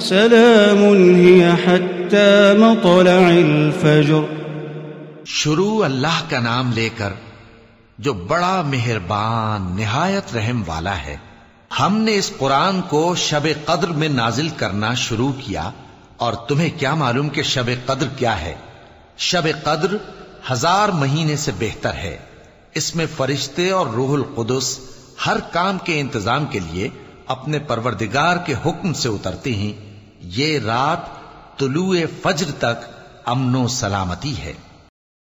سلام هي حتى مطلع الفجر. شروع اللہ کا نام لے کر جو بڑا مہربان، نہایت رحم والا ہے، ہم نے اس قرآن کو شب قدر میں نازل کرنا شروع کیا اور تمہیں کیا معلوم کہ شب قدر کیا ہے؟ شب قدر ہزار مہینے سے بہتر ہے۔ اس میں فرشتے اور روح القدس ہر کام کے انتظام کے لیے اپنے پروردگار کے حکم سے اترتے ہیں۔ یہ رات طلوع فجر تک امن و سلامتی ہے۔